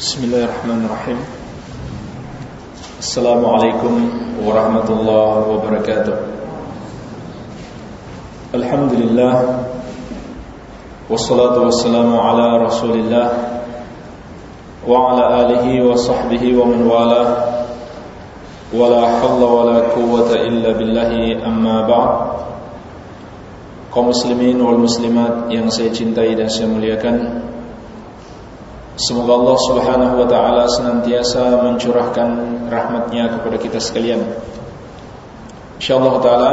بسم الله الرحمن الرحيم السلام عليكم ورحمة الله وبركاته الحمد لله والصلاة والسلام على رسول الله وعلى آله وصحبه ومن والاه ولا حول ولا قوة إلا بالله أما بعد kaum muslimin wal muslimat yang saya cintai dan saya muliakan Semoga Allah subhanahu wa ta'ala senantiasa mencurahkan rahmatnya kepada kita sekalian. InsyaAllah ta'ala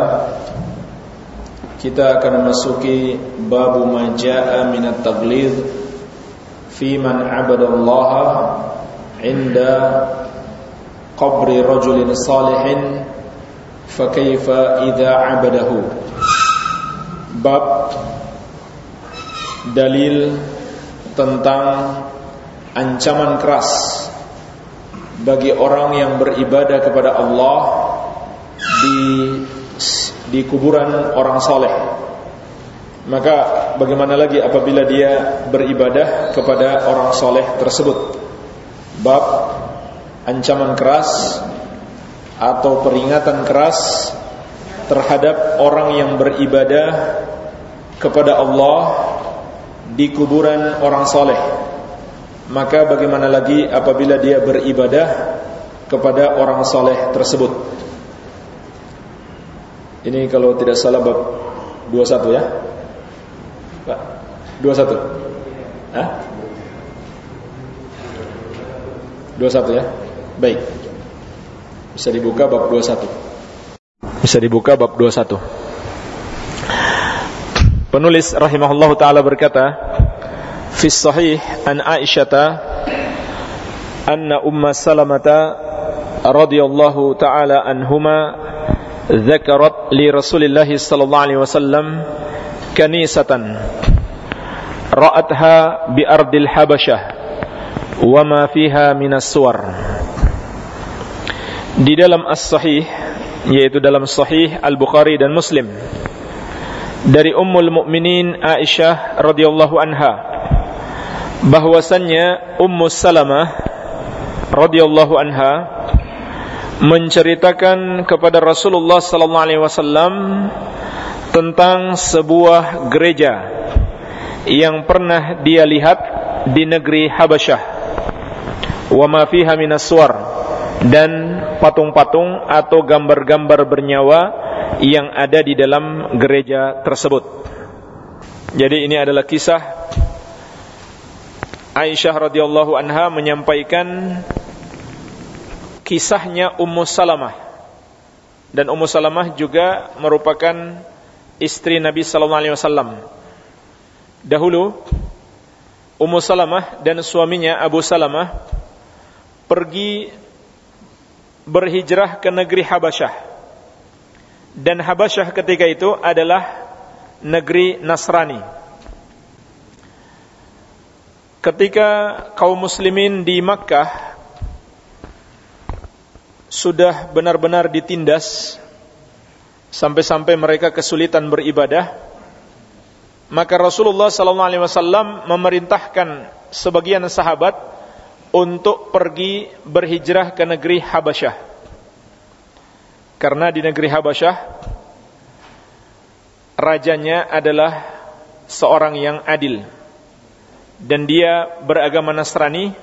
Kita akan memasuki Babu maja'a minat taglid Fi man abadallaha Inda Qabri rajulin salihin Fakaifa idha abadahu. Bab Dalil Tentang ancaman keras bagi orang yang beribadah kepada Allah di di kuburan orang soleh. Maka bagaimana lagi apabila dia beribadah kepada orang soleh tersebut? Bab ancaman keras atau peringatan keras terhadap orang yang beribadah kepada Allah di kuburan orang soleh maka bagaimana lagi apabila dia beribadah kepada orang soleh tersebut? Ini kalau tidak salah bab 21 ya? Pak 21 Hah? 21 ya? Baik. Bisa dibuka bab 21 bisa dibuka bab 21 penulis rahimahullah taala berkata في الصحيح عن عائشة أن أم سلمة رضي الله تعالى عنهما ذكرت لرسول الله صلى الله عليه وسلم كنيسة رأتها بأرض الحبشة وما فيها من السور di dalam as-sahih yaitu dalam sahih Al-Bukhari dan Muslim dari Ummul Mukminin Aisyah radhiyallahu anha bahwasannya Ummu Salamah radhiyallahu anha menceritakan kepada Rasulullah sallallahu alaihi wasallam tentang sebuah gereja yang pernah dia lihat di negeri Habasyah wa ma fiha minas suwar dan patung-patung atau gambar-gambar bernyawa yang ada di dalam gereja tersebut. Jadi ini adalah kisah Aisyah radhiyallahu anha menyampaikan kisahnya Ummu Salamah dan Ummu Salamah juga merupakan istri Nabi sallallahu alaihi wasallam. Dahulu Ummu Salamah dan suaminya Abu Salamah pergi berhijrah ke negeri Habasyah. Dan Habasyah ketika itu adalah negeri Nasrani ketika kaum muslimin di Makkah sudah benar-benar ditindas sampai-sampai mereka kesulitan beribadah maka Rasulullah wasallam memerintahkan sebagian sahabat untuk pergi berhijrah ke negeri Habasyah. Karena di negeri Habasyah rajanya adalah seorang yang adil dan dia beragama Nasrani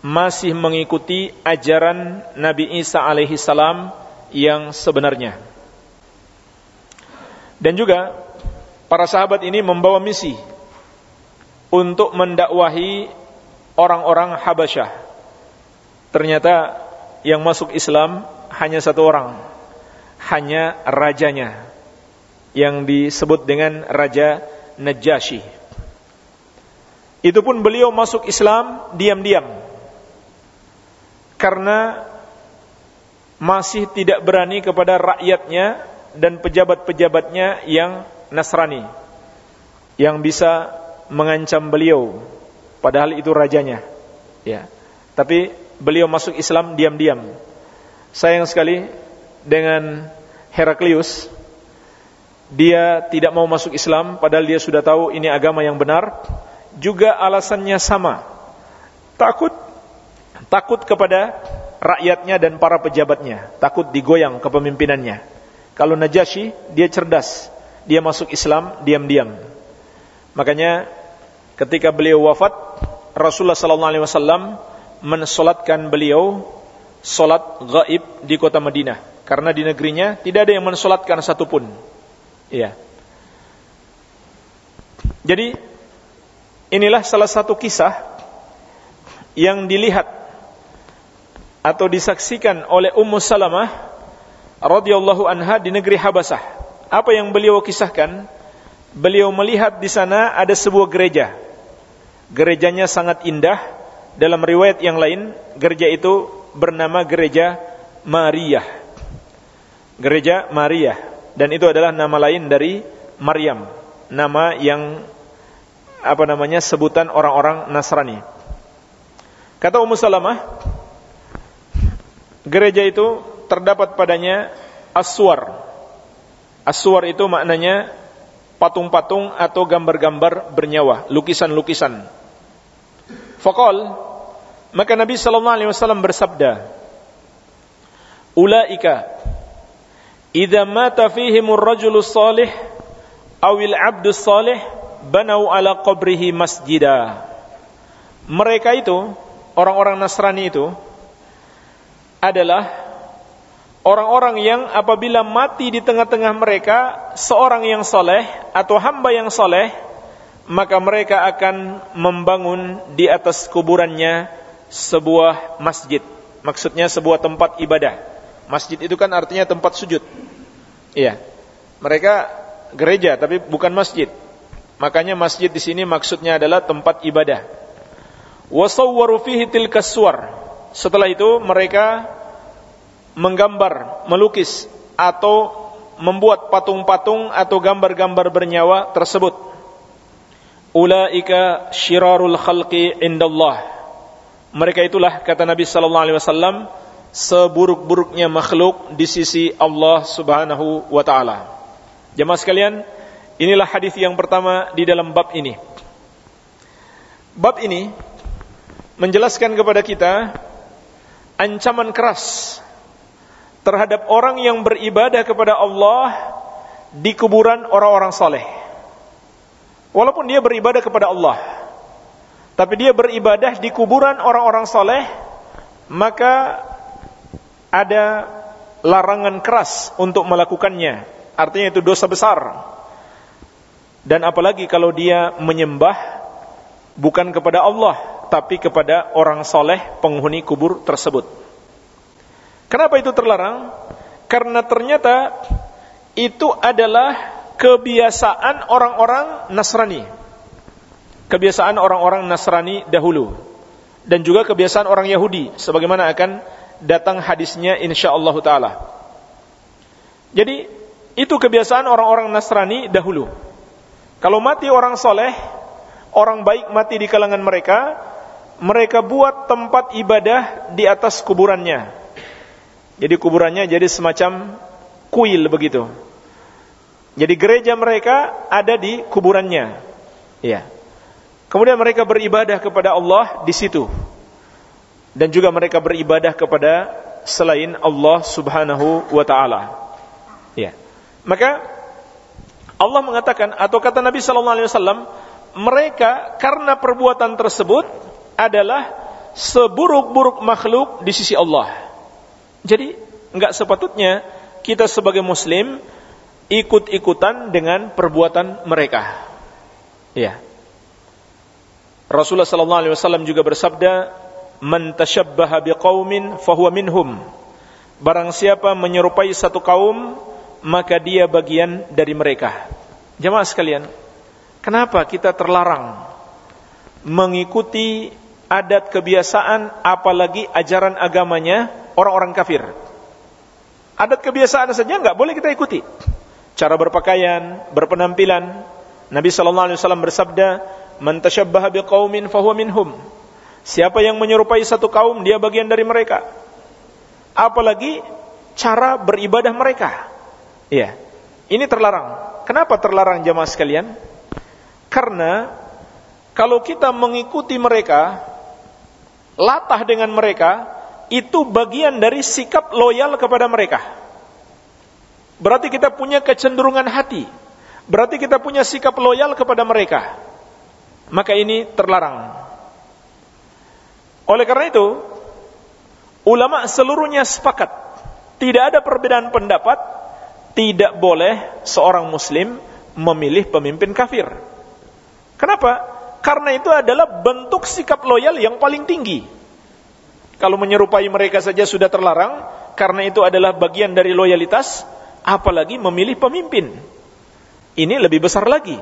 masih mengikuti ajaran Nabi Isa alaihi salam yang sebenarnya. Dan juga para sahabat ini membawa misi untuk mendakwahi orang-orang Habasyah. Ternyata yang masuk Islam hanya satu orang, hanya rajanya yang disebut dengan Raja Najasyi. Itu pun beliau masuk Islam diam-diam. Karena masih tidak berani kepada rakyatnya dan pejabat-pejabatnya yang Nasrani. Yang bisa mengancam beliau. Padahal itu rajanya. Ya. Tapi beliau masuk Islam diam-diam. Sayang sekali dengan Heraklius dia tidak mau masuk Islam padahal dia sudah tahu ini agama yang benar juga alasannya sama Takut takut kepada rakyatnya dan para pejabatnya, takut digoyang kepemimpinannya. Kalau Najasyi, dia cerdas. Dia masuk Islam diam-diam. Makanya ketika beliau wafat, Rasulullah sallallahu alaihi wasallam mensolatkan beliau solat gaib di kota Madinah karena di negerinya tidak ada yang mensolatkan satupun. Iya. Jadi inilah salah satu kisah yang dilihat atau disaksikan oleh Ummu Salamah radhiyallahu anha di negeri Habasah. Apa yang beliau kisahkan? Beliau melihat di sana ada sebuah gereja. Gerejanya sangat indah. Dalam riwayat yang lain, gereja itu bernama Gereja Maria. Gereja Maria dan itu adalah nama lain dari Maryam, nama yang apa namanya sebutan orang-orang Nasrani. Kata Ummu Salamah, gereja itu terdapat padanya aswar. Aswar itu maknanya patung-patung atau gambar-gambar bernyawa, lukisan-lukisan. Fakal, maka Nabi sallallahu alaihi wasallam bersabda, "Ulaika idza mata fihimur rajulu salih awil abdu salih banau ala qabrihi masjida." Mereka itu, orang-orang Nasrani itu adalah orang-orang yang apabila mati di tengah-tengah mereka seorang yang soleh atau hamba yang soleh maka mereka akan membangun di atas kuburannya sebuah masjid. Maksudnya sebuah tempat ibadah. Masjid itu kan artinya tempat sujud. Iya. Mereka gereja tapi bukan masjid makanya masjid di sini maksudnya adalah tempat ibadah wasawwaru fihi tilka setelah itu mereka menggambar, melukis atau membuat patung-patung atau gambar-gambar bernyawa tersebut. Ulaika syirarul khalqi indallah. Mereka itulah kata Nabi sallallahu alaihi wasallam seburuk-buruknya makhluk di sisi Allah Subhanahu wa taala. Jemaah sekalian, inilah hadis yang pertama di dalam bab ini. Bab ini menjelaskan kepada kita ancaman keras terhadap orang yang beribadah kepada Allah di kuburan orang-orang saleh. Walaupun dia beribadah kepada Allah, tapi dia beribadah di kuburan orang-orang saleh, maka ada larangan keras untuk melakukannya. Artinya itu dosa besar. Dan apalagi kalau dia menyembah bukan kepada Allah, tapi kepada orang soleh penghuni kubur tersebut. Kenapa itu terlarang? Karena ternyata itu adalah kebiasaan orang-orang Nasrani. Kebiasaan orang-orang Nasrani dahulu. Dan juga kebiasaan orang Yahudi. Sebagaimana akan datang hadisnya insyaAllah ta'ala. Jadi, itu kebiasaan orang-orang Nasrani dahulu. Kalau mati orang soleh, orang baik mati di kalangan mereka, mereka buat tempat ibadah di atas kuburannya. Jadi kuburannya jadi semacam kuil begitu. Jadi gereja mereka ada di kuburannya. Ya. Kemudian mereka beribadah kepada Allah di situ. Dan juga mereka beribadah kepada selain Allah Subhanahu wa taala. Ya. Maka Allah mengatakan atau kata Nabi sallallahu alaihi wasallam mereka karena perbuatan tersebut adalah seburuk-buruk makhluk di sisi Allah. Jadi enggak sepatutnya kita sebagai muslim ikut-ikutan dengan perbuatan mereka. Ya. Rasulullah sallallahu alaihi wasallam juga bersabda, "Man tashabbaha biqaumin fahuwa minhum." Barang siapa menyerupai satu kaum, maka dia bagian dari mereka. Jemaah sekalian, kenapa kita terlarang mengikuti adat kebiasaan apalagi ajaran agamanya orang-orang kafir. Adat kebiasaan saja nggak boleh kita ikuti. Cara berpakaian, berpenampilan. Nabi sallallahu alaihi wasallam bersabda, "Man tashabbaha biqaumin fahuwa minhum." Siapa yang menyerupai satu kaum, dia bagian dari mereka. Apalagi cara beribadah mereka. Iya. Ini terlarang. Kenapa terlarang jamaah sekalian? Karena kalau kita mengikuti mereka, latah dengan mereka, itu bagian dari sikap loyal kepada mereka. Berarti kita punya kecenderungan hati. Berarti kita punya sikap loyal kepada mereka. Maka ini terlarang. Oleh karena itu, ulama seluruhnya sepakat. Tidak ada perbedaan pendapat. Tidak boleh seorang muslim memilih pemimpin kafir. Kenapa? Karena itu adalah bentuk sikap loyal yang paling tinggi. Kalau menyerupai mereka saja sudah terlarang, karena itu adalah bagian dari loyalitas, apalagi memilih pemimpin. Ini lebih besar lagi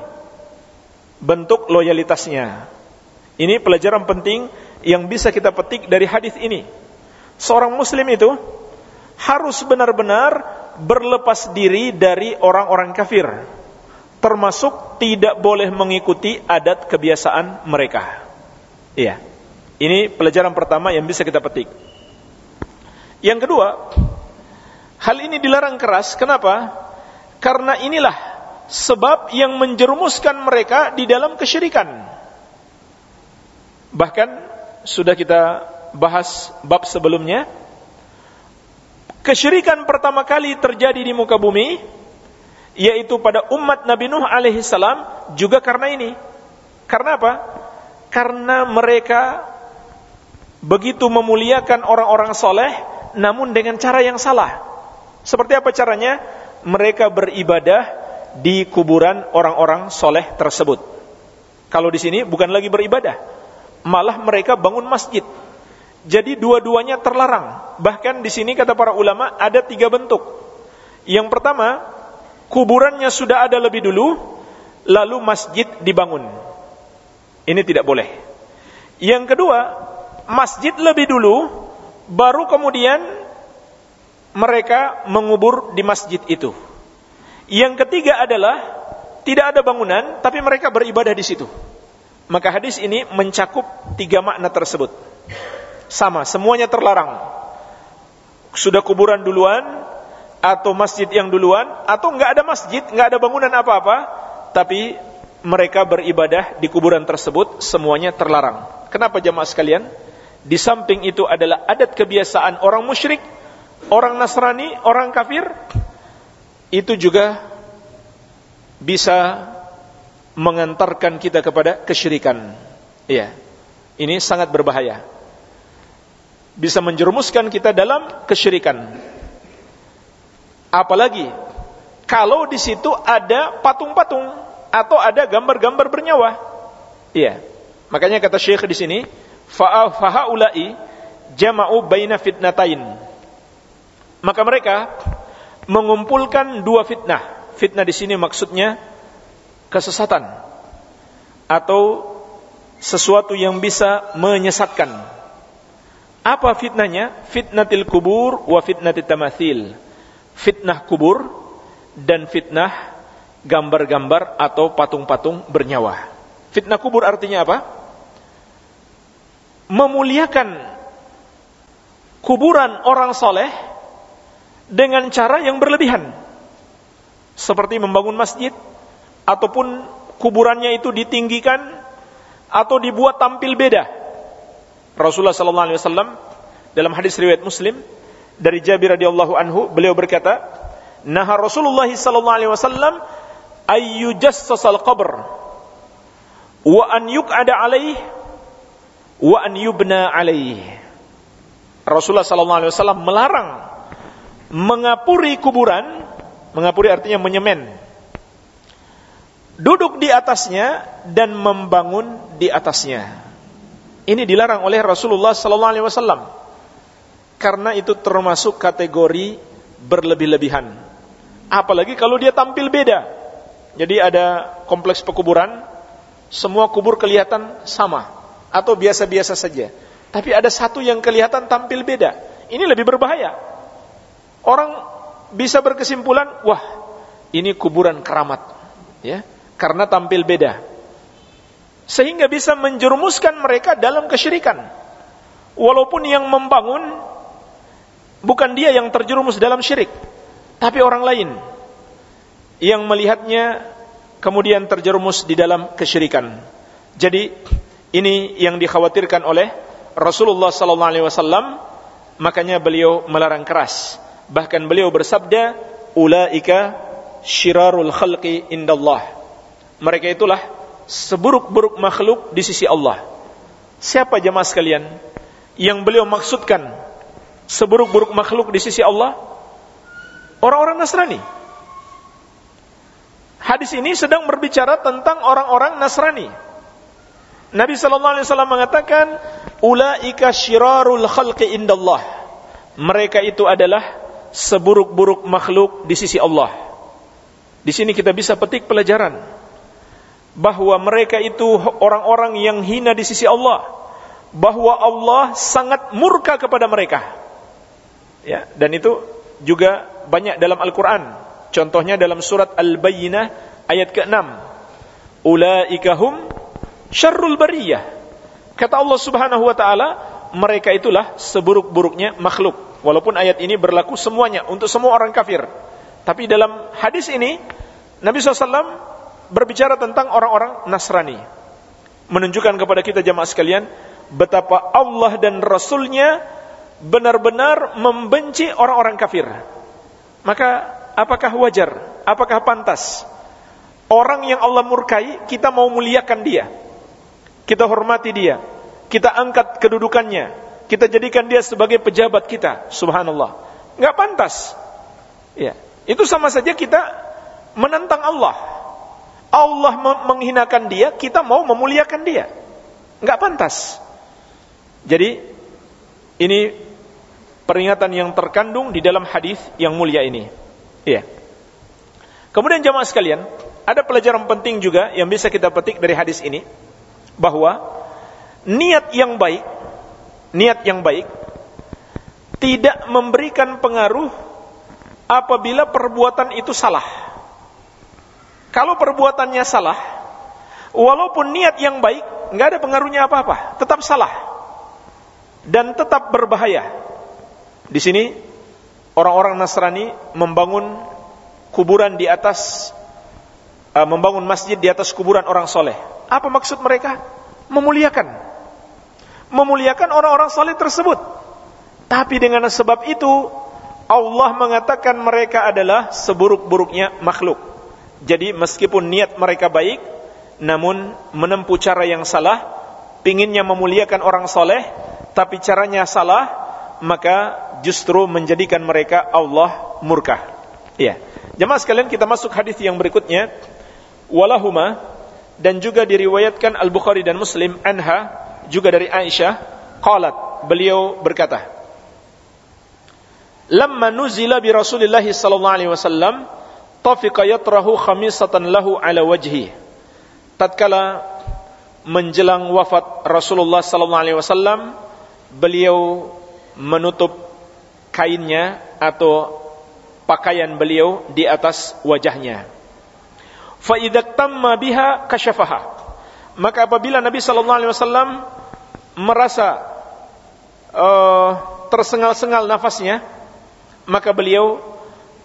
bentuk loyalitasnya. Ini pelajaran penting yang bisa kita petik dari hadis ini. Seorang muslim itu harus benar-benar berlepas diri dari orang-orang kafir. Termasuk tidak boleh mengikuti adat kebiasaan mereka. Iya. Ini pelajaran pertama yang bisa kita petik. Yang kedua, Hal ini dilarang keras, kenapa? Karena inilah sebab yang menjerumuskan mereka di dalam kesyirikan. Bahkan sudah kita bahas bab sebelumnya, kesyirikan pertama kali terjadi di muka bumi yaitu pada umat Nabi Nuh alaihi salam juga karena ini. Karena apa? Karena mereka begitu memuliakan orang-orang soleh namun dengan cara yang salah. Seperti apa caranya? Mereka beribadah di kuburan orang-orang soleh tersebut. Kalau di sini bukan lagi beribadah, malah mereka bangun masjid. Jadi dua-duanya terlarang. Bahkan di sini kata para ulama ada tiga bentuk. Yang pertama, kuburannya sudah ada lebih dulu, lalu masjid dibangun. Ini tidak boleh. Yang kedua, masjid lebih dulu, baru kemudian mereka mengubur di masjid itu. Yang ketiga adalah tidak ada bangunan, tapi mereka beribadah di situ. Maka hadis ini mencakup tiga makna tersebut. Sama, semuanya terlarang. Sudah kuburan duluan, atau masjid yang duluan, atau nggak ada masjid, nggak ada bangunan apa-apa, tapi mereka beribadah di kuburan tersebut, semuanya terlarang. Kenapa jamaah sekalian? Di samping itu adalah adat kebiasaan orang musyrik orang Nasrani, orang kafir itu juga bisa mengantarkan kita kepada kesyirikan. Iya. Ini sangat berbahaya. Bisa menjerumuskan kita dalam kesyirikan. Apalagi kalau di situ ada patung-patung atau ada gambar-gambar bernyawa. Iya. Makanya kata Syekh di sini, fahaulai jama'u baina fitnatain maka mereka mengumpulkan dua fitnah. Fitnah di sini maksudnya kesesatan atau sesuatu yang bisa menyesatkan. Apa fitnahnya? Fitnatil kubur wa fitnatil tamathil. Fitnah kubur dan fitnah gambar-gambar atau patung-patung bernyawa. Fitnah kubur artinya apa? Memuliakan kuburan orang soleh dengan cara yang berlebihan. Seperti membangun masjid ataupun kuburannya itu ditinggikan atau dibuat tampil beda. Rasulullah sallallahu alaihi wasallam dalam hadis riwayat Muslim dari Jabir radhiyallahu anhu beliau berkata, "Nah Rasulullah sallallahu alaihi wasallam ayyujassasal qabr wa an yuq'ada alaih wa an yubna alaih." Rasulullah sallallahu alaihi wasallam melarang mengapuri kuburan, mengapuri artinya menyemen. Duduk di atasnya dan membangun di atasnya. Ini dilarang oleh Rasulullah sallallahu alaihi wasallam. Karena itu termasuk kategori berlebih-lebihan. Apalagi kalau dia tampil beda. Jadi ada kompleks pekuburan, semua kubur kelihatan sama atau biasa-biasa saja. Tapi ada satu yang kelihatan tampil beda. Ini lebih berbahaya orang bisa berkesimpulan, wah, ini kuburan keramat, ya, karena tampil beda. Sehingga bisa menjerumuskan mereka dalam kesyirikan. Walaupun yang membangun bukan dia yang terjerumus dalam syirik, tapi orang lain yang melihatnya kemudian terjerumus di dalam kesyirikan. Jadi ini yang dikhawatirkan oleh Rasulullah sallallahu alaihi wasallam makanya beliau melarang keras bahkan beliau bersabda ulaika syirarul khalqi indallah mereka itulah seburuk-buruk makhluk di sisi Allah siapa jemaah sekalian yang beliau maksudkan seburuk-buruk makhluk di sisi Allah orang-orang Nasrani Hadis ini sedang berbicara tentang orang-orang Nasrani. Nabi sallallahu alaihi wasallam mengatakan, "Ulaika syirarul khalqi indallah." Mereka itu adalah seburuk-buruk makhluk di sisi Allah. Di sini kita bisa petik pelajaran bahwa mereka itu orang-orang yang hina di sisi Allah, bahwa Allah sangat murka kepada mereka. Ya, dan itu juga banyak dalam Al-Qur'an Contohnya dalam surat Al-Bayyinah ayat ke-6. Ulaika hum syarrul bariyah. Kata Allah Subhanahu wa taala, mereka itulah seburuk-buruknya makhluk. Walaupun ayat ini berlaku semuanya untuk semua orang kafir. Tapi dalam hadis ini Nabi SAW berbicara tentang orang-orang Nasrani. Menunjukkan kepada kita jamaah sekalian betapa Allah dan Rasulnya benar-benar membenci orang-orang kafir. Maka apakah wajar, apakah pantas orang yang Allah murkai kita mau muliakan dia. Kita hormati dia, kita angkat kedudukannya, kita jadikan dia sebagai pejabat kita. Subhanallah. Enggak pantas. Ya, itu sama saja kita menentang Allah. Allah menghinakan dia, kita mau memuliakan dia. Enggak pantas. Jadi ini peringatan yang terkandung di dalam hadis yang mulia ini. Iya. Kemudian jamaah sekalian, ada pelajaran penting juga yang bisa kita petik dari hadis ini bahwa niat yang baik, niat yang baik tidak memberikan pengaruh apabila perbuatan itu salah. Kalau perbuatannya salah, walaupun niat yang baik, nggak ada pengaruhnya apa-apa, tetap salah dan tetap berbahaya. Di sini orang-orang Nasrani membangun kuburan di atas uh, membangun masjid di atas kuburan orang soleh. Apa maksud mereka? Memuliakan, memuliakan orang-orang soleh tersebut. Tapi dengan sebab itu Allah mengatakan mereka adalah seburuk-buruknya makhluk. Jadi meskipun niat mereka baik, namun menempuh cara yang salah, pinginnya memuliakan orang soleh, tapi caranya salah, maka justru menjadikan mereka Allah murka. Ya. Jemaah sekalian kita masuk hadis yang berikutnya. Walahuma dan juga diriwayatkan Al-Bukhari dan Muslim anha juga dari Aisyah qalat beliau berkata Lamma nuzila bi Rasulillah sallallahu alaihi wasallam tafiqa yatrahu khamisatan lahu ala wajhi tatkala menjelang wafat Rasulullah sallallahu alaihi wasallam beliau menutup kainnya atau pakaian beliau di atas wajahnya. Fa idza tamma biha kasyafaha. Maka apabila Nabi sallallahu alaihi wasallam merasa uh, tersengal-sengal nafasnya, maka beliau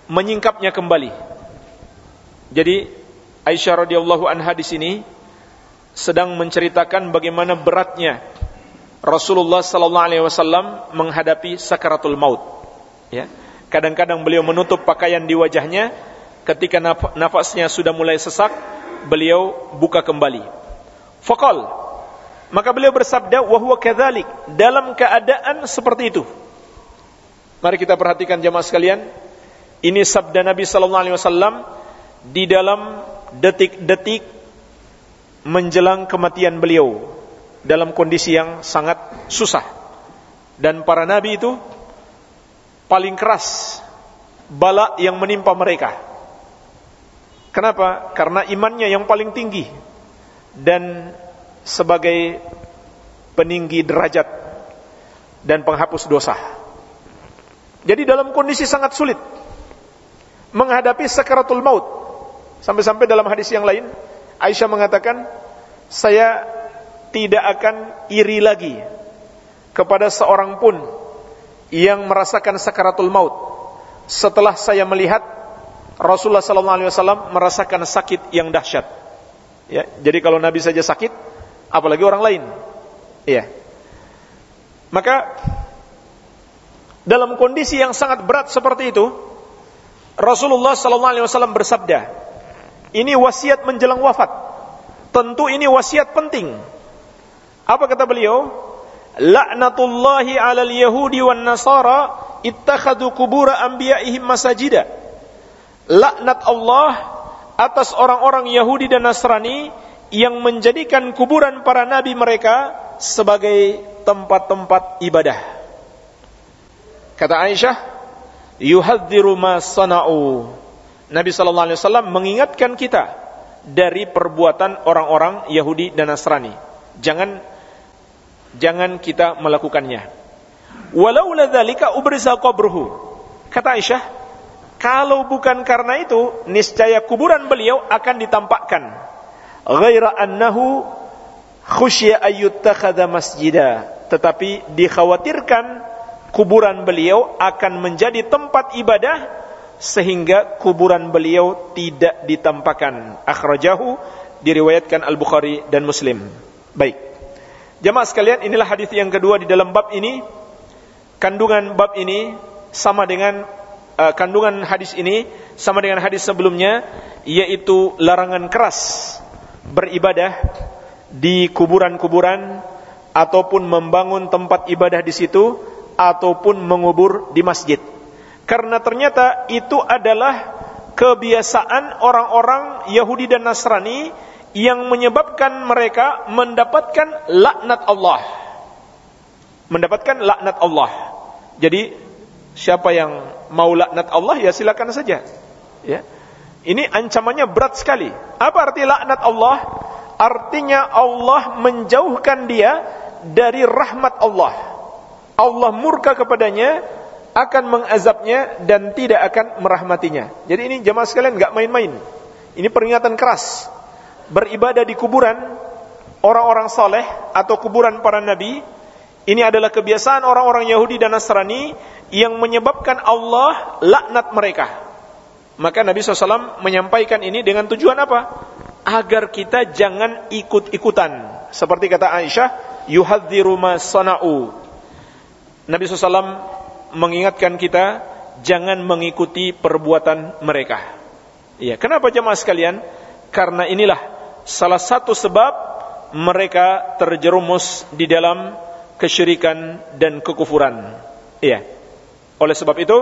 menyingkapnya kembali. Jadi Aisyah radhiyallahu anha di sini sedang menceritakan bagaimana beratnya Rasulullah sallallahu alaihi wasallam menghadapi sakaratul maut. Ya. Kadang-kadang beliau menutup pakaian di wajahnya, ketika naf nafasnya sudah mulai sesak, beliau buka kembali. Fakal, maka beliau bersabda, wahwa kadzalik dalam keadaan seperti itu. Mari kita perhatikan jemaah sekalian, ini sabda Nabi sallallahu alaihi wasallam di dalam detik-detik menjelang kematian beliau dalam kondisi yang sangat susah. Dan para nabi itu paling keras bala yang menimpa mereka. Kenapa? Karena imannya yang paling tinggi dan sebagai peninggi derajat dan penghapus dosa. Jadi dalam kondisi sangat sulit menghadapi sakaratul maut. Sampai-sampai dalam hadis yang lain Aisyah mengatakan, "Saya tidak akan iri lagi kepada seorang pun yang merasakan sakaratul maut setelah saya melihat Rasulullah sallallahu alaihi wasallam merasakan sakit yang dahsyat. Ya, jadi kalau Nabi saja sakit, apalagi orang lain. Iya. Maka dalam kondisi yang sangat berat seperti itu, Rasulullah sallallahu alaihi wasallam bersabda, ini wasiat menjelang wafat. Tentu ini wasiat penting. Apa kata beliau? Laknatullahi 'alal yahudi wan nasara ittakhadhu kubur anbiya'ihim masajida. Laknat Allah atas orang-orang Yahudi dan Nasrani yang menjadikan kuburan para nabi mereka sebagai tempat-tempat ibadah. Kata Aisyah, yuhadziru ma sana'u. Nabi sallallahu alaihi wasallam mengingatkan kita dari perbuatan orang-orang Yahudi dan Nasrani. Jangan jangan kita melakukannya. Walau dzalika ubrisa qabruhu. Kata Aisyah, kalau bukan karena itu, niscaya kuburan beliau akan ditampakkan. Ghaira annahu khusyya ayyuttakhadha masjida. Tetapi dikhawatirkan kuburan beliau akan menjadi tempat ibadah sehingga kuburan beliau tidak ditampakkan. Akhrajahu diriwayatkan Al-Bukhari dan Muslim. Baik. Jemaah sekalian, inilah hadis yang kedua di dalam bab ini. Kandungan bab ini sama dengan uh, kandungan hadis ini sama dengan hadis sebelumnya yaitu larangan keras beribadah di kuburan-kuburan ataupun membangun tempat ibadah di situ ataupun mengubur di masjid. Karena ternyata itu adalah kebiasaan orang-orang Yahudi dan Nasrani yang menyebabkan mereka mendapatkan laknat Allah. Mendapatkan laknat Allah. Jadi siapa yang mau laknat Allah ya silakan saja. Ya. Ini ancamannya berat sekali. Apa arti laknat Allah? Artinya Allah menjauhkan dia dari rahmat Allah. Allah murka kepadanya akan mengazabnya dan tidak akan merahmatinya. Jadi ini jemaah sekalian nggak main-main. Ini peringatan keras. Beribadah di kuburan orang-orang saleh atau kuburan para nabi ini adalah kebiasaan orang-orang Yahudi dan Nasrani yang menyebabkan Allah laknat mereka. Maka Nabi SAW menyampaikan ini dengan tujuan apa? Agar kita jangan ikut-ikutan. Seperti kata Aisyah, yuhadziru ma sana'u Nabi SAW mengingatkan kita jangan mengikuti perbuatan mereka. Iya, kenapa jemaah sekalian? Karena inilah salah satu sebab mereka terjerumus di dalam kesyirikan dan kekufuran. Iya. Oleh sebab itu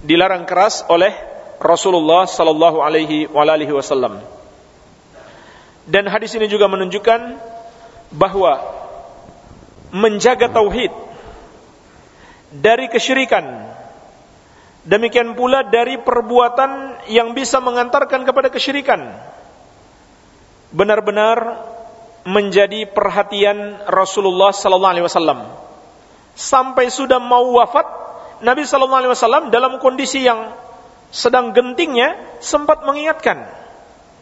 dilarang keras oleh Rasulullah sallallahu alaihi wasallam. Dan hadis ini juga menunjukkan bahwa menjaga tauhid dari kesyirikan. Demikian pula dari perbuatan yang bisa mengantarkan kepada kesyirikan. Benar-benar menjadi perhatian Rasulullah sallallahu alaihi wasallam. Sampai sudah mau wafat, Nabi sallallahu alaihi wasallam dalam kondisi yang sedang gentingnya sempat mengingatkan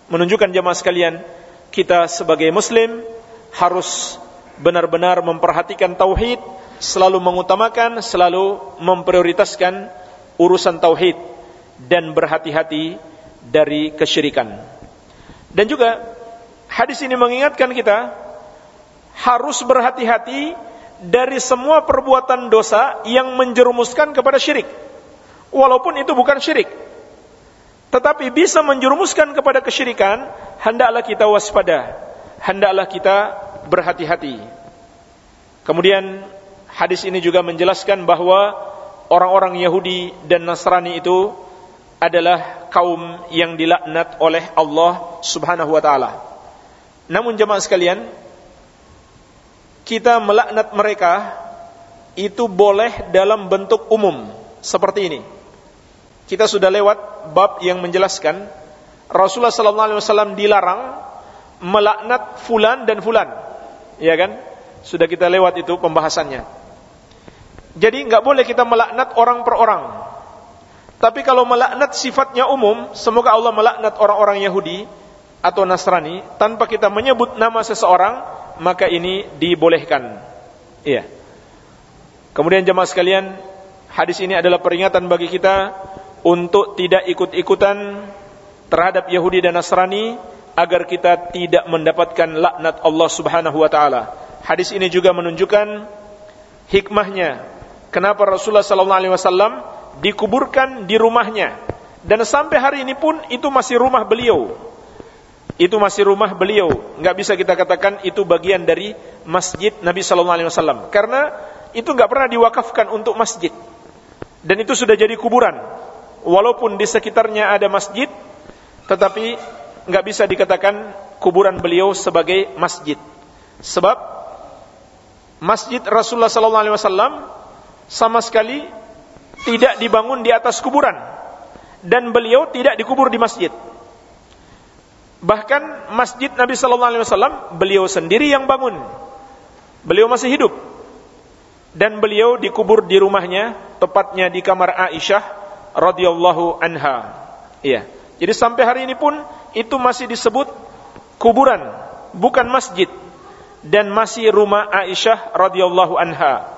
menunjukkan jemaah sekalian kita sebagai muslim harus benar-benar memperhatikan tauhid selalu mengutamakan, selalu memprioritaskan urusan tauhid dan berhati-hati dari kesyirikan. Dan juga hadis ini mengingatkan kita harus berhati-hati dari semua perbuatan dosa yang menjerumuskan kepada syirik. Walaupun itu bukan syirik. Tetapi bisa menjerumuskan kepada kesyirikan, hendaklah kita waspada. Hendaklah kita berhati-hati. Kemudian hadis ini juga menjelaskan bahwa orang-orang Yahudi dan Nasrani itu adalah kaum yang dilaknat oleh Allah Subhanahu wa taala. Namun jemaah sekalian, kita melaknat mereka itu boleh dalam bentuk umum seperti ini. Kita sudah lewat bab yang menjelaskan Rasulullah sallallahu alaihi wasallam dilarang melaknat fulan dan fulan. Ya kan? Sudah kita lewat itu pembahasannya. Jadi nggak boleh kita melaknat orang per orang. Tapi kalau melaknat sifatnya umum, semoga Allah melaknat orang-orang Yahudi atau Nasrani tanpa kita menyebut nama seseorang, maka ini dibolehkan. Iya. Kemudian jemaah sekalian, hadis ini adalah peringatan bagi kita untuk tidak ikut-ikutan terhadap Yahudi dan Nasrani agar kita tidak mendapatkan laknat Allah Subhanahu wa taala. Hadis ini juga menunjukkan hikmahnya kenapa Rasulullah sallallahu alaihi wasallam dikuburkan di rumahnya dan sampai hari ini pun itu masih rumah beliau. Itu masih rumah beliau. Nggak bisa kita katakan itu bagian dari masjid Nabi sallallahu alaihi wasallam karena itu nggak pernah diwakafkan untuk masjid. Dan itu sudah jadi kuburan. Walaupun di sekitarnya ada masjid, tetapi nggak bisa dikatakan kuburan beliau sebagai masjid. Sebab masjid Rasulullah sallallahu alaihi wasallam sama sekali tidak dibangun di atas kuburan dan beliau tidak dikubur di masjid. Bahkan masjid Nabi sallallahu alaihi wasallam beliau sendiri yang bangun. Beliau masih hidup. Dan beliau dikubur di rumahnya, tepatnya di kamar Aisyah radhiyallahu anha. Iya. Jadi sampai hari ini pun itu masih disebut kuburan, bukan masjid. Dan masih rumah Aisyah radhiyallahu anha.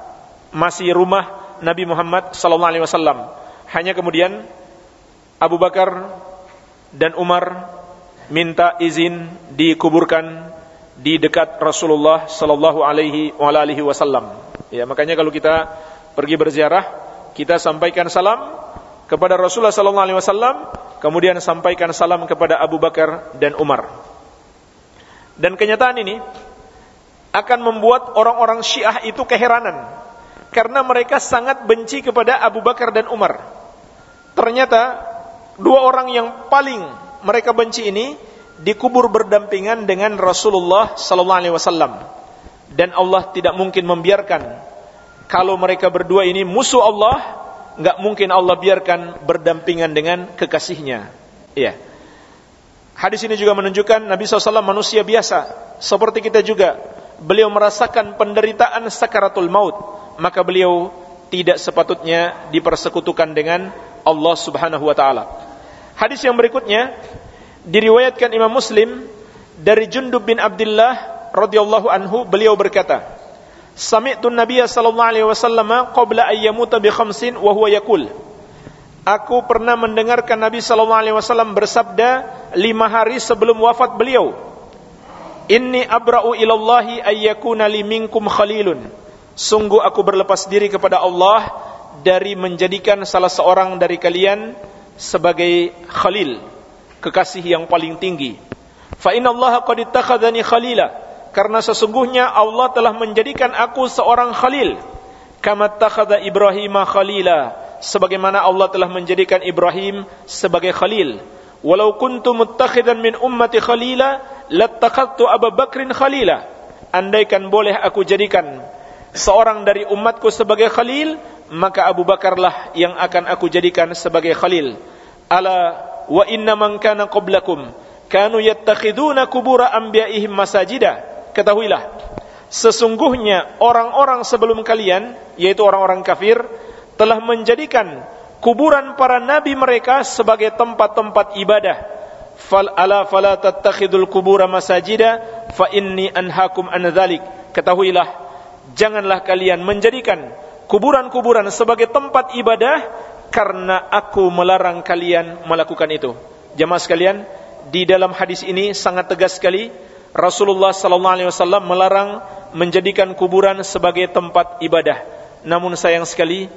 Masih rumah Nabi Muhammad sallallahu alaihi wasallam. Hanya kemudian Abu Bakar dan Umar minta izin dikuburkan di dekat Rasulullah sallallahu alaihi wasallam. Ya, makanya kalau kita pergi berziarah, kita sampaikan salam kepada Rasulullah sallallahu alaihi wasallam, kemudian sampaikan salam kepada Abu Bakar dan Umar. Dan kenyataan ini akan membuat orang-orang Syiah itu keheranan karena mereka sangat benci kepada Abu Bakar dan Umar. Ternyata dua orang yang paling mereka benci ini dikubur berdampingan dengan Rasulullah sallallahu alaihi wasallam. Dan Allah tidak mungkin membiarkan kalau mereka berdua ini musuh Allah, nggak mungkin Allah biarkan berdampingan dengan kekasihnya. Iya. Hadis ini juga menunjukkan Nabi SAW manusia biasa, seperti kita juga. Beliau merasakan penderitaan sakaratul maut, maka beliau tidak sepatutnya dipersekutukan dengan Allah Subhanahu wa taala. Hadis yang berikutnya diriwayatkan Imam Muslim dari Jundub bin Abdullah radhiyallahu anhu beliau berkata, Sami'tu Nabiya sallallahu alaihi wasallam qabla ayyamuta bi khamsin wa huwa yaqul Aku pernah mendengarkan Nabi sallallahu alaihi wasallam bersabda lima hari sebelum wafat beliau. Inni abra'u ilallahi ayyakuna li minkum khalilun. Sungguh aku berlepas diri kepada Allah dari menjadikan salah seorang dari kalian sebagai khalil, kekasih yang paling tinggi. Fa inna Allah qad ittakhadhani khalila. Karena sesungguhnya Allah telah menjadikan aku seorang khalil. Kama takhadha Ibrahim khalila sebagaimana Allah telah menjadikan Ibrahim sebagai khalil. Walau kuntu muttakhidan min ummati khalila, lattakhadtu Abu Bakrin khalila. Andaikan boleh aku jadikan seorang dari umatku sebagai khalil, maka Abu Bakarlah yang akan aku jadikan sebagai khalil. Ala wa inna man kana qablakum kanu yattakhiduna kubura anbiya'ihim masajida. Ketahuilah, sesungguhnya orang-orang sebelum kalian, yaitu orang-orang kafir, telah menjadikan kuburan para nabi mereka sebagai tempat-tempat ibadah. Fal ala fala tattakhidul kubura masajida fa inni anhakum an dzalik. Ketahuilah, janganlah kalian menjadikan kuburan-kuburan sebagai tempat ibadah karena aku melarang kalian melakukan itu. Jemaah sekalian, di dalam hadis ini sangat tegas sekali Rasulullah sallallahu alaihi wasallam melarang menjadikan kuburan sebagai tempat ibadah. Namun sayang sekali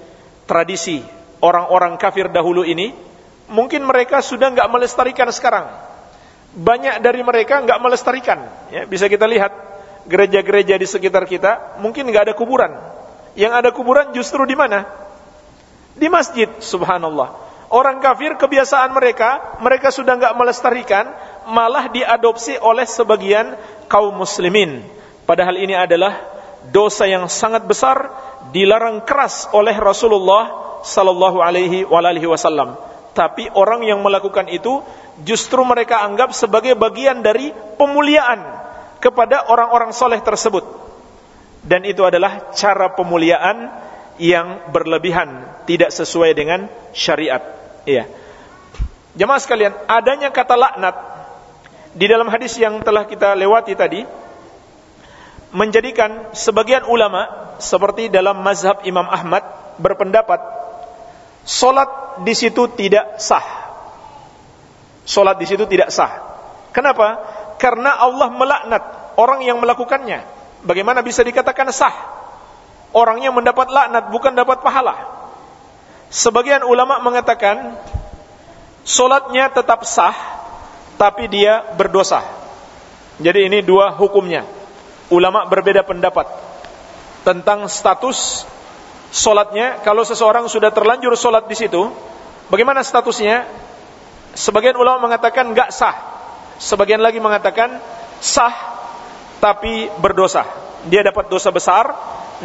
tradisi orang-orang kafir dahulu ini, mungkin mereka sudah nggak melestarikan sekarang. Banyak dari mereka nggak melestarikan. Ya, bisa kita lihat gereja-gereja di sekitar kita, mungkin nggak ada kuburan. Yang ada kuburan justru di mana? Di masjid, subhanallah. Orang kafir kebiasaan mereka, mereka sudah nggak melestarikan, malah diadopsi oleh sebagian kaum muslimin. Padahal ini adalah dosa yang sangat besar dilarang keras oleh Rasulullah sallallahu alaihi wasallam. Tapi orang yang melakukan itu justru mereka anggap sebagai bagian dari pemuliaan kepada orang-orang soleh tersebut. Dan itu adalah cara pemuliaan yang berlebihan, tidak sesuai dengan syariat. Iya. Jemaah sekalian, adanya kata laknat di dalam hadis yang telah kita lewati tadi menjadikan sebagian ulama seperti dalam mazhab Imam Ahmad berpendapat solat di situ tidak sah. Solat di situ tidak sah. Kenapa? Karena Allah melaknat orang yang melakukannya. Bagaimana bisa dikatakan sah? orangnya mendapat laknat bukan dapat pahala. Sebagian ulama mengatakan solatnya tetap sah, tapi dia berdosa. Jadi ini dua hukumnya. Ulama berbeda pendapat tentang status solatnya. Kalau seseorang sudah terlanjur solat di situ, bagaimana statusnya? Sebagian ulama mengatakan nggak sah. Sebagian lagi mengatakan sah, tapi berdosa. Dia dapat dosa besar,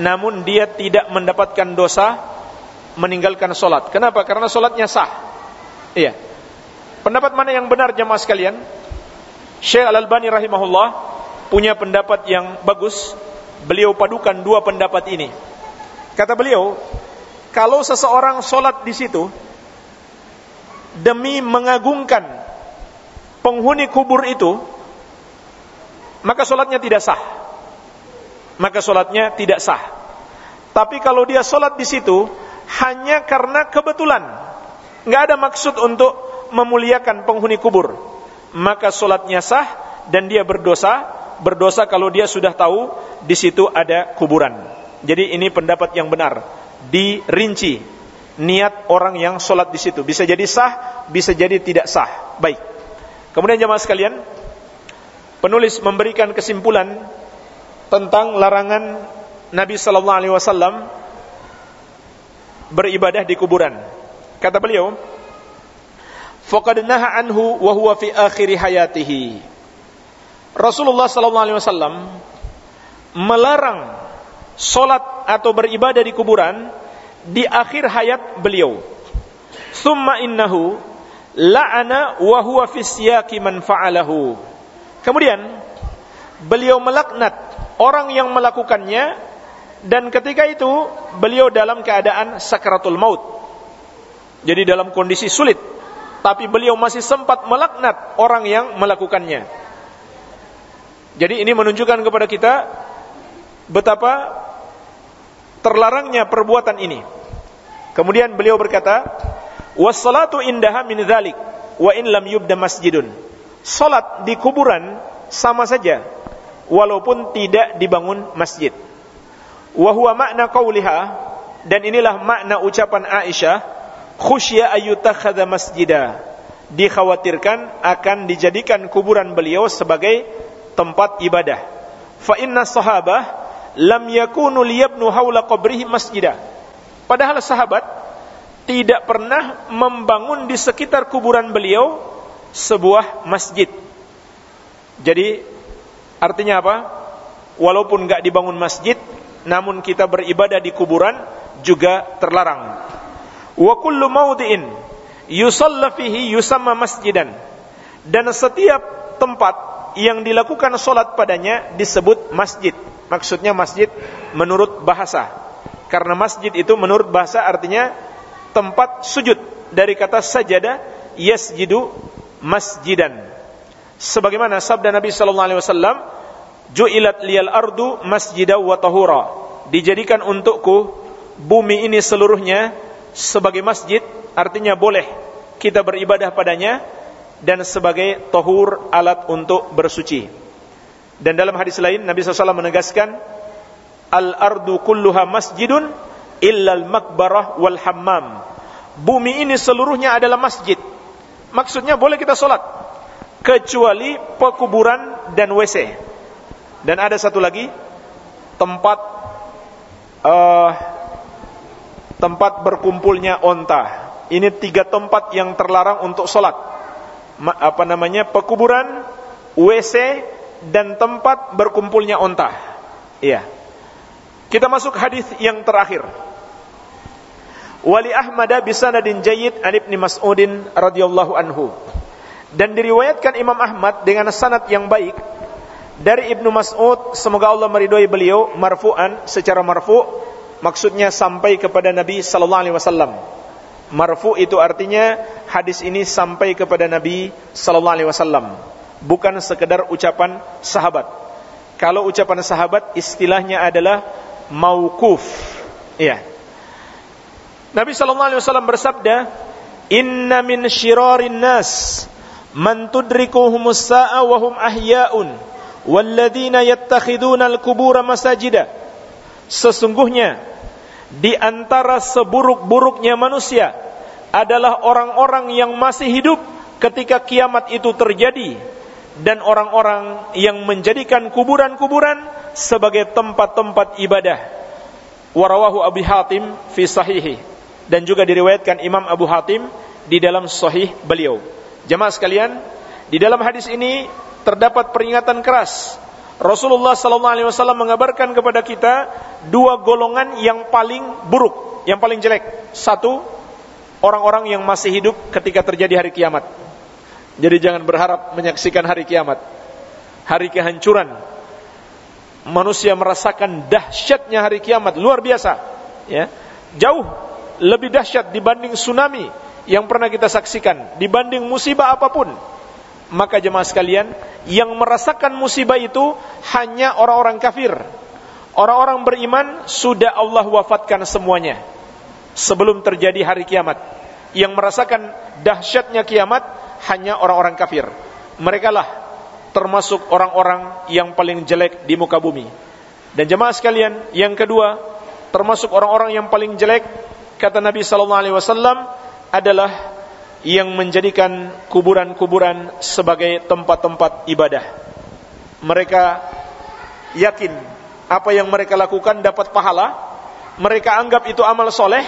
namun dia tidak mendapatkan dosa meninggalkan solat. Kenapa? Karena solatnya sah. Iya. Pendapat mana yang benar jemaah sekalian? Syekh Al-Albani rahimahullah punya pendapat yang bagus. Beliau padukan dua pendapat ini. Kata beliau, kalau seseorang solat di situ demi mengagungkan penghuni kubur itu, maka solatnya tidak sah. Maka solatnya tidak sah. Tapi kalau dia solat di situ hanya karena kebetulan, nggak ada maksud untuk memuliakan penghuni kubur, maka solatnya sah dan dia berdosa, berdosa kalau dia sudah tahu di situ ada kuburan. Jadi ini pendapat yang benar, dirinci niat orang yang solat di situ. Bisa jadi sah, bisa jadi tidak sah. Baik. Kemudian jemaah sekalian, penulis memberikan kesimpulan tentang larangan Nabi sallallahu alaihi wasallam beribadah di kuburan. Kata beliau, faqad naha anhu wa huwa fi akhir hayatihi. Rasulullah sallallahu alaihi wasallam melarang salat atau beribadah di kuburan di akhir hayat beliau. Thumma innahu la'ana wa huwa fi siyaqi man fa'alahu. Kemudian beliau melaknat orang yang melakukannya dan ketika itu beliau dalam keadaan sakratul maut. Jadi dalam kondisi sulit tapi beliau masih sempat melaknat orang yang melakukannya. Jadi ini menunjukkan kepada kita betapa terlarangnya perbuatan ini. Kemudian beliau berkata, "Was-salatu indaha min dzalik wa in lam yubda masjidun." Salat di kuburan sama saja walaupun tidak dibangun masjid. Wa makna qauliha dan inilah makna ucapan Aisyah khusya ayyutakhadha masjida dikhawatirkan akan dijadikan kuburan beliau sebagai tempat ibadah fa inna sahabah lam yakunu liyabnu haula qabrihi masjida padahal sahabat tidak pernah membangun di sekitar kuburan beliau sebuah masjid. Jadi artinya apa? Walaupun enggak dibangun masjid namun kita beribadah di kuburan juga terlarang. Wa kullu mawdi'in yusalla fihi yusamma masjidan. Dan setiap tempat yang dilakukan solat padanya disebut masjid. Maksudnya masjid menurut bahasa. Karena masjid itu menurut bahasa artinya tempat sujud. Dari kata sajada yasjidu masjidan. Sebagaimana sabda Nabi sallallahu alaihi wasallam ju'ilat liyal ardu masjidaw wa tahura. Dijadikan untukku bumi ini seluruhnya sebagai masjid artinya boleh kita beribadah padanya dan sebagai tohur alat untuk bersuci. Dan dalam hadis lain Nabi SAW menegaskan al-ardu kulluha masjidun illal makbarah wal hammam. Bumi ini seluruhnya adalah masjid. Maksudnya boleh kita solat kecuali pekuburan dan WC. Dan ada satu lagi tempat uh, tempat berkumpulnya onta. Ini tiga tempat yang terlarang untuk sholat. Ma, apa namanya? Pekuburan, WC, dan tempat berkumpulnya onta. Iya. Kita masuk hadis yang terakhir. Wali Ahmad bisanadin jayyid an Mas'udin radhiyallahu anhu. Dan diriwayatkan Imam Ahmad dengan sanad yang baik dari Ibnu Mas'ud semoga Allah meridhoi beliau marfu'an secara marfu' maksudnya sampai kepada Nabi sallallahu alaihi wasallam. Marfu itu artinya hadis ini sampai kepada Nabi sallallahu alaihi wasallam, bukan sekedar ucapan sahabat. Kalau ucapan sahabat istilahnya adalah mauquf. Iya. Nabi sallallahu alaihi wasallam bersabda, "Inna min syirarin nas man tudrikuhumus sa'a wa hum ahya'un walladzina yattakhiduna al-qubura masajida." Sesungguhnya di antara seburuk-buruknya manusia adalah orang-orang yang masih hidup ketika kiamat itu terjadi dan orang-orang yang menjadikan kuburan-kuburan sebagai tempat-tempat ibadah. Warawahu Abi Hatim fi sahihi dan juga diriwayatkan Imam Abu Hatim di dalam sahih beliau. Jemaah sekalian, di dalam hadis ini terdapat peringatan keras. Rasulullah sallallahu alaihi wasallam mengabarkan kepada kita dua golongan yang paling buruk, yang paling jelek. Satu, orang-orang yang masih hidup ketika terjadi hari kiamat. Jadi jangan berharap menyaksikan hari kiamat. Hari kehancuran. Manusia merasakan dahsyatnya hari kiamat luar biasa, ya. Jauh lebih dahsyat dibanding tsunami yang pernah kita saksikan, dibanding musibah apa pun. Maka jemaah sekalian, yang merasakan musibah itu hanya orang-orang kafir. Orang-orang beriman sudah Allah wafatkan semuanya sebelum terjadi hari kiamat. Yang merasakan dahsyatnya kiamat hanya orang-orang kafir. Mereka lah termasuk orang-orang yang paling jelek di muka bumi. Dan jemaah sekalian, yang kedua, termasuk orang-orang yang paling jelek kata Nabi sallallahu alaihi wasallam adalah yang menjadikan kuburan-kuburan sebagai tempat-tempat ibadah. Mereka yakin apa yang mereka lakukan dapat pahala, mereka anggap itu amal soleh,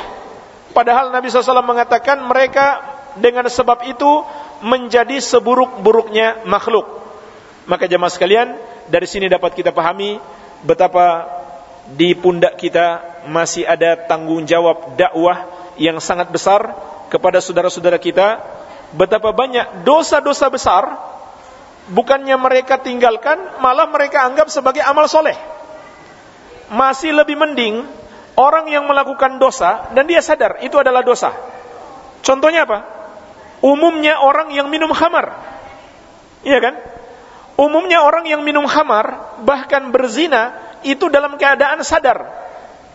padahal Nabi SAW mengatakan mereka dengan sebab itu menjadi seburuk-buruknya makhluk. Maka jemaah sekalian, dari sini dapat kita pahami betapa di pundak kita masih ada tanggung jawab dakwah yang sangat besar kepada saudara-saudara kita, betapa banyak dosa-dosa besar bukannya mereka tinggalkan, malah mereka anggap sebagai amal soleh. Masih lebih mending orang yang melakukan dosa dan dia sadar itu adalah dosa. Contohnya apa? Umumnya orang yang minum khamar. Iya kan? Umumnya orang yang minum khamar bahkan berzina itu dalam keadaan sadar.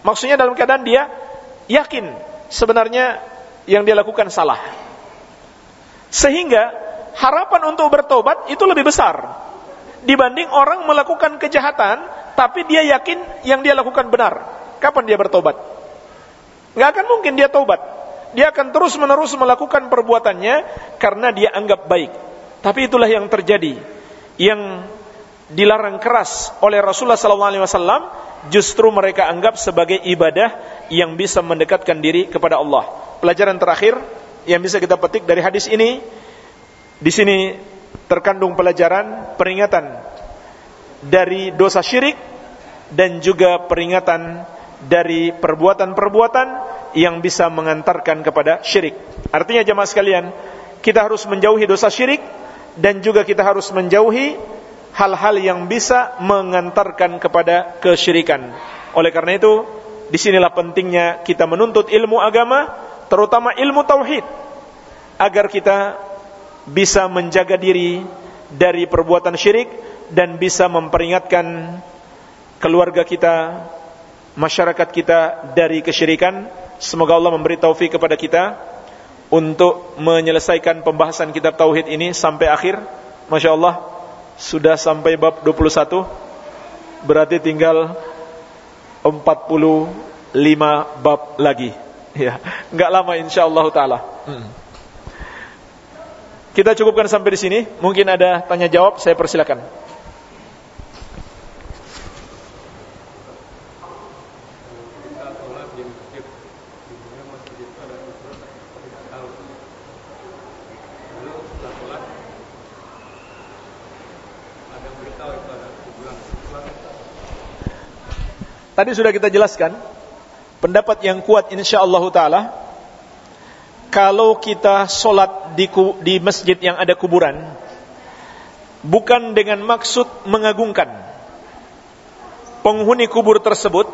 Maksudnya dalam keadaan dia yakin sebenarnya yang dia lakukan salah. Sehingga harapan untuk bertobat itu lebih besar dibanding orang melakukan kejahatan tapi dia yakin yang dia lakukan benar. Kapan dia bertobat? Gak akan mungkin dia tobat dia akan terus-menerus melakukan perbuatannya karena dia anggap baik. Tapi itulah yang terjadi. Yang dilarang keras oleh Rasulullah SAW justru mereka anggap sebagai ibadah yang bisa mendekatkan diri kepada Allah. Pelajaran terakhir yang bisa kita petik dari hadis ini di sini terkandung pelajaran peringatan dari dosa syirik dan juga peringatan dari perbuatan-perbuatan yang bisa mengantarkan kepada syirik. Artinya jemaah sekalian, kita harus menjauhi dosa syirik dan juga kita harus menjauhi hal-hal yang bisa mengantarkan kepada kesyirikan. Oleh karena itu, di sinilah pentingnya kita menuntut ilmu agama, terutama ilmu tauhid, agar kita bisa menjaga diri dari perbuatan syirik dan bisa memperingatkan keluarga kita, masyarakat kita dari kesyirikan Semoga Allah memberi taufik kepada kita untuk menyelesaikan pembahasan kitab tauhid ini sampai akhir. Masya Allah sudah sampai bab 21 berarti tinggal 45 bab lagi. Ya, enggak lama insyaallah taala. Hmm. Kita cukupkan sampai di sini. Mungkin ada tanya jawab, saya persilakan. Tadi sudah kita jelaskan pendapat yang kuat insyaallah taala kalau kita solat di, di masjid yang ada kuburan bukan dengan maksud mengagungkan penghuni kubur tersebut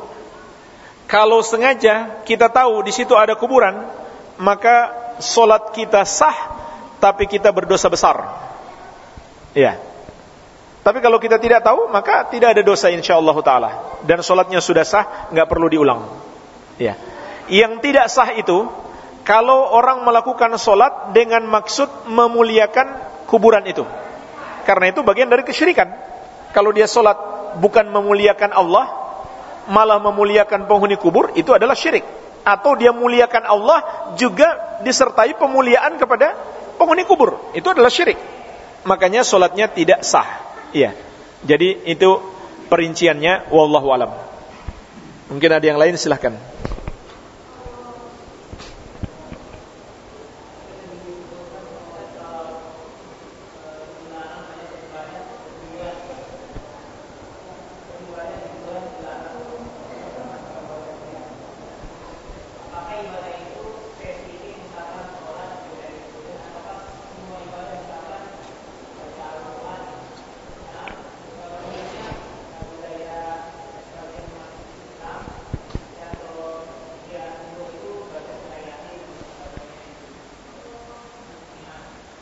kalau sengaja kita tahu di situ ada kuburan maka solat kita sah tapi kita berdosa besar. Ya tapi kalau kita tidak tahu, maka tidak ada dosa insyaallah taala dan solatnya sudah sah, nggak perlu diulang. Ya. Yang tidak sah itu kalau orang melakukan solat dengan maksud memuliakan kuburan itu. Karena itu bagian dari kesyirikan. Kalau dia solat bukan memuliakan Allah, malah memuliakan penghuni kubur itu adalah syirik atau dia muliakan Allah juga disertai pemuliaan kepada penghuni kubur itu adalah syirik makanya solatnya tidak sah iya. Jadi itu perinciannya wallahu alam. Mungkin ada yang lain silahkan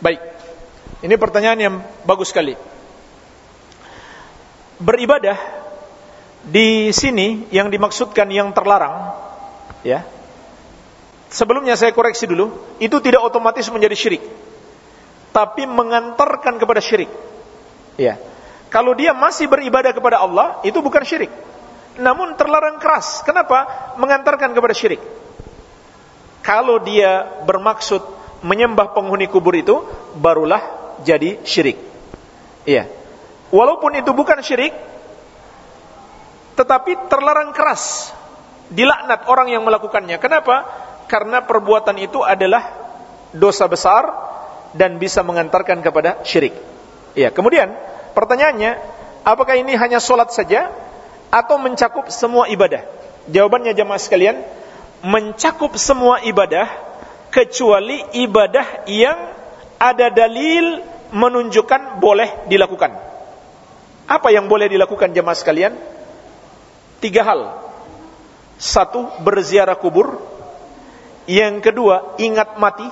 Baik. Ini pertanyaan yang bagus sekali. Beribadah di sini yang dimaksudkan yang terlarang, ya. Sebelumnya saya koreksi dulu, itu tidak otomatis menjadi syirik. Tapi mengantarkan kepada syirik. Ya. Kalau dia masih beribadah kepada Allah, itu bukan syirik. Namun terlarang keras. Kenapa? Mengantarkan kepada syirik. Kalau dia bermaksud menyembah penghuni kubur itu barulah jadi syirik. Iya. Walaupun itu bukan syirik tetapi terlarang keras dilaknat orang yang melakukannya. Kenapa? Karena perbuatan itu adalah dosa besar dan bisa mengantarkan kepada syirik. Iya, kemudian pertanyaannya, apakah ini hanya solat saja atau mencakup semua ibadah? Jawabannya jemaah sekalian, mencakup semua ibadah kecuali ibadah yang ada dalil menunjukkan boleh dilakukan. Apa yang boleh dilakukan jemaah sekalian? Tiga hal. Satu, berziarah kubur. Yang kedua, ingat mati.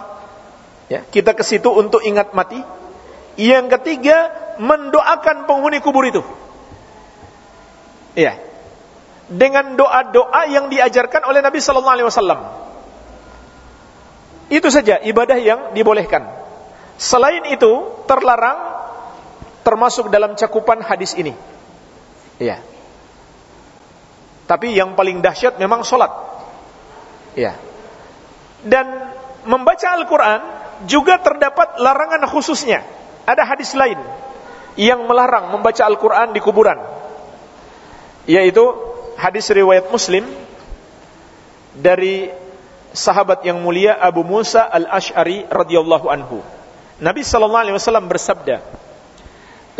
Ya, kita ke situ untuk ingat mati. Yang ketiga, mendoakan penghuni kubur itu. Ya. Dengan doa-doa yang diajarkan oleh Nabi sallallahu alaihi wasallam. Itu saja ibadah yang dibolehkan. Selain itu terlarang termasuk dalam cakupan hadis ini. Iya. Tapi yang paling dahsyat memang solat. Iya. Dan membaca Al-Quran juga terdapat larangan khususnya. Ada hadis lain yang melarang membaca Al-Quran di kuburan. Yaitu hadis riwayat Muslim dari sahabat yang mulia Abu Musa Al-Ash'ari radhiyallahu anhu. Nabi sallallahu alaihi wasallam bersabda,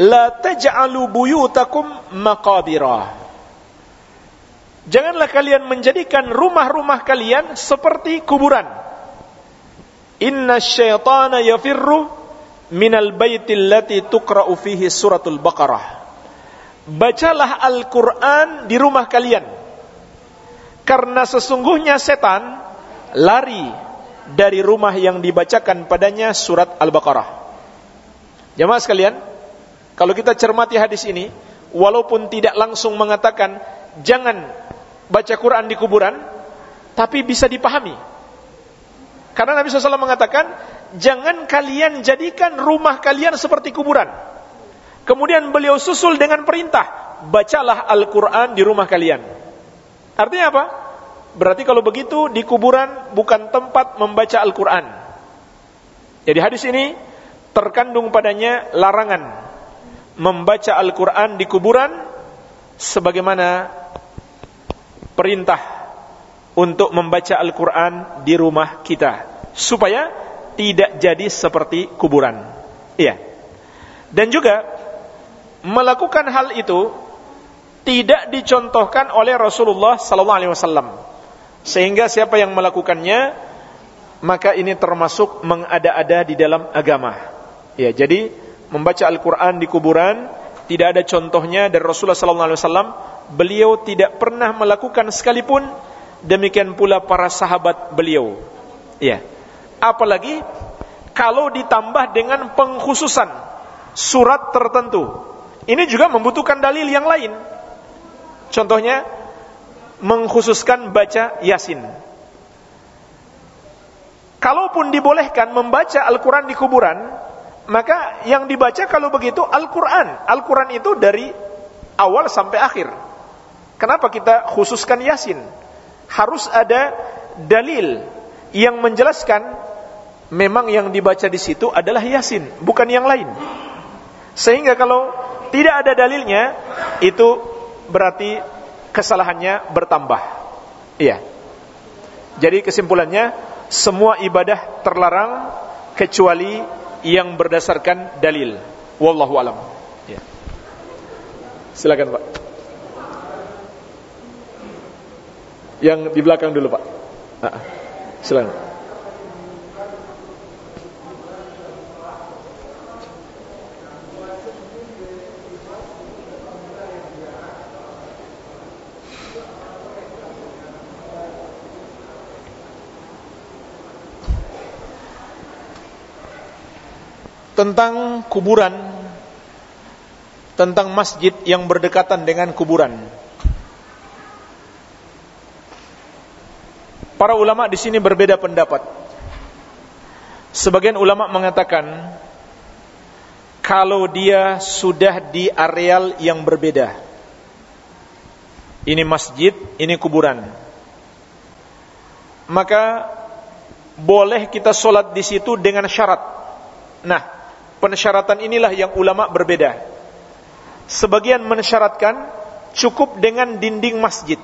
"La taj'alu buyutakum maqabira." Janganlah kalian menjadikan rumah-rumah kalian seperti kuburan. Inna syaitana yafirru minal baitil lati tuqra'u fihi suratul Baqarah. Bacalah Al-Quran di rumah kalian. Karena sesungguhnya setan lari dari rumah yang dibacakan padanya surat Al-Baqarah. Jemaah sekalian, kalau kita cermati hadis ini, walaupun tidak langsung mengatakan jangan baca Quran di kuburan, tapi bisa dipahami. Karena Nabi SAW mengatakan, jangan kalian jadikan rumah kalian seperti kuburan. Kemudian beliau susul dengan perintah, bacalah Al-Quran di rumah kalian. Artinya apa? Berarti kalau begitu di kuburan bukan tempat membaca Al-Quran. Jadi hadis ini terkandung padanya larangan membaca Al-Quran di kuburan sebagaimana perintah untuk membaca Al-Quran di rumah kita supaya tidak jadi seperti kuburan. Iya. Dan juga melakukan hal itu tidak dicontohkan oleh Rasulullah wasallam. Sehingga siapa yang melakukannya maka ini termasuk mengada-ada di dalam agama. Ya, jadi membaca Al-Qur'an di kuburan tidak ada contohnya dari Rasulullah sallallahu. Beliau tidak pernah melakukan sekalipun demikian pula para sahabat beliau. Ya. Apalagi kalau ditambah dengan pengkhususan surat tertentu. Ini juga membutuhkan dalil yang lain. Contohnya mengkhususkan baca Yasin. Kalaupun dibolehkan membaca Al-Quran di kuburan, maka yang dibaca kalau begitu Al-Quran. Al-Quran itu dari awal sampai akhir. Kenapa kita khususkan Yasin? Harus ada dalil yang menjelaskan memang yang dibaca di situ adalah Yasin, bukan yang lain. Sehingga kalau tidak ada dalilnya, itu berarti kesalahannya bertambah. Iya. Jadi kesimpulannya, semua ibadah terlarang kecuali yang berdasarkan dalil. Wallahu alam. Ya. Silakan Pak. Yang di belakang dulu Pak. Ah, silakan. Tentang kuburan, tentang masjid yang berdekatan dengan kuburan. Para ulama di sini berbeda pendapat. Sebagian ulama mengatakan kalau dia sudah di areal yang berbeda. Ini masjid, ini kuburan. Maka boleh kita sholat di situ dengan syarat. Nah, Pensyaratan inilah yang ulama berbeda. Sebagian mensyaratkan cukup dengan dinding masjid.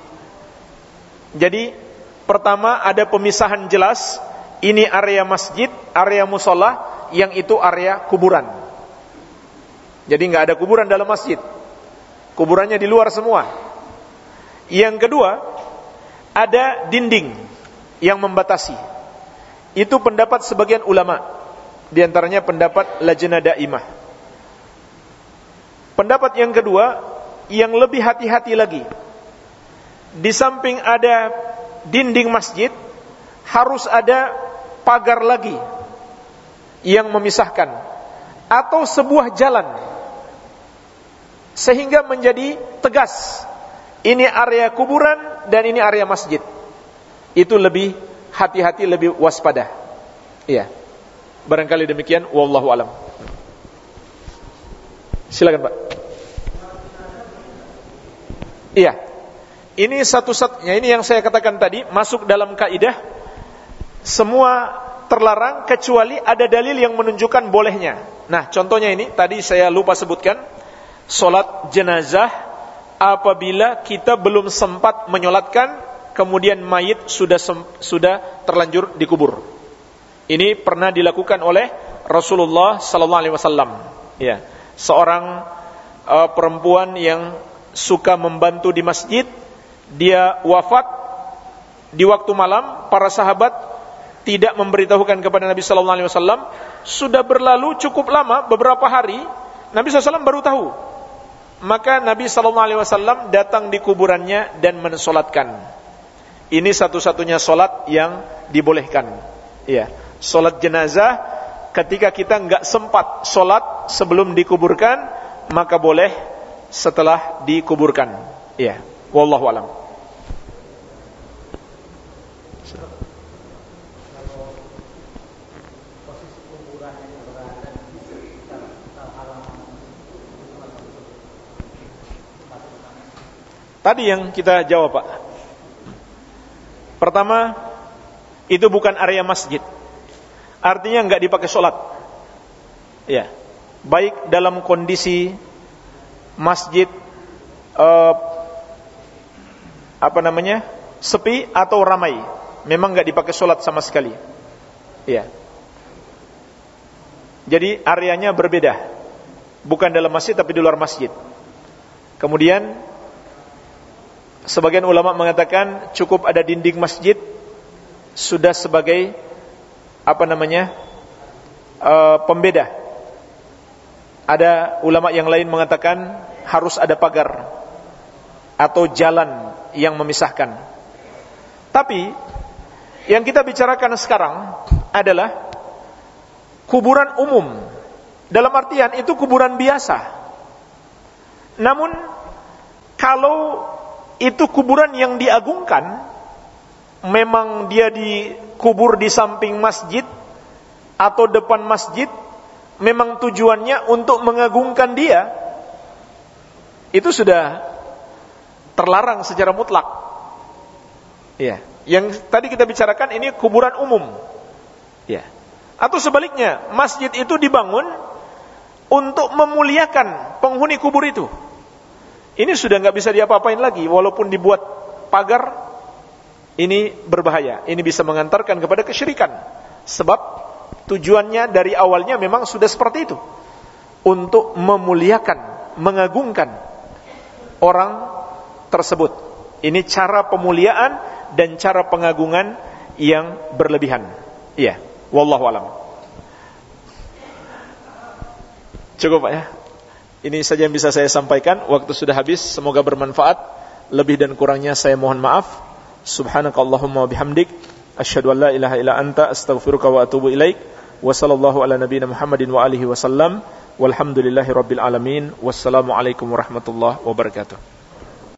Jadi pertama ada pemisahan jelas, ini area masjid, area musola, yang itu area kuburan. Jadi nggak ada kuburan dalam masjid. Kuburannya di luar semua. Yang kedua, ada dinding yang membatasi. Itu pendapat sebagian ulama. Di antaranya pendapat lajnah daimah. Pendapat yang kedua yang lebih hati-hati lagi. Di samping ada dinding masjid harus ada pagar lagi yang memisahkan atau sebuah jalan sehingga menjadi tegas ini area kuburan dan ini area masjid. Itu lebih hati-hati, lebih waspada. Iya. Barangkali demikian wallahu alam. Silakan, Pak. Iya. Ini satu-satunya ini yang saya katakan tadi masuk dalam kaidah semua terlarang kecuali ada dalil yang menunjukkan bolehnya. Nah, contohnya ini tadi saya lupa sebutkan salat jenazah apabila kita belum sempat menyolatkan kemudian mayit sudah sudah terlanjur dikubur. Ini pernah dilakukan oleh Rasulullah sallallahu alaihi wasallam. Ya. Seorang uh, perempuan yang suka membantu di masjid, dia wafat di waktu malam, para sahabat tidak memberitahukan kepada Nabi sallallahu alaihi wasallam, sudah berlalu cukup lama beberapa hari, Nabi SAW baru tahu. Maka Nabi wasallam datang di kuburannya dan mensolatkan. Ini satu-satunya solat yang dibolehkan. Iya solat jenazah ketika kita nggak sempat solat sebelum dikuburkan maka boleh setelah dikuburkan. Ya wallahu alam. Tadi yang kita jawab Pak. Pertama Itu bukan area masjid artinya nggak dipakai sholat. Ya, baik dalam kondisi masjid uh, apa namanya sepi atau ramai, memang nggak dipakai sholat sama sekali. Ya, jadi areanya berbeda, bukan dalam masjid tapi di luar masjid. Kemudian sebagian ulama mengatakan cukup ada dinding masjid sudah sebagai apa namanya uh, pembeda. Ada ulama yang lain mengatakan harus ada pagar atau jalan yang memisahkan. Tapi yang kita bicarakan sekarang adalah kuburan umum. Dalam artian itu kuburan biasa. Namun kalau itu kuburan yang diagungkan, memang dia dikubur di samping masjid atau depan masjid, memang tujuannya untuk mengagungkan dia, itu sudah terlarang secara mutlak. Ya, yang tadi kita bicarakan ini kuburan umum. Ya. Atau sebaliknya, masjid itu dibangun untuk memuliakan penghuni kubur itu. Ini sudah nggak bisa diapa-apain lagi, walaupun dibuat pagar, ini berbahaya. Ini bisa mengantarkan kepada kesyirikan. Sebab tujuannya dari awalnya memang sudah seperti itu. Untuk memuliakan, mengagungkan orang tersebut. Ini cara pemuliaan dan cara pengagungan yang berlebihan. Iya, wallahu alam. Cukup Pak ya. Ini saja yang bisa saya sampaikan. Waktu sudah habis. Semoga bermanfaat. Lebih dan kurangnya saya mohon maaf. Subhanakallahumma bihamdik. Asyhadu an la ilaha illa anta astaghfiruka wa atubu ilaik. Wa sallallahu ala nabiyyina Muhammadin wa alihi wasallam. Walhamdulillahi rabbil alamin. Wassalamualaikum warahmatullahi wabarakatuh.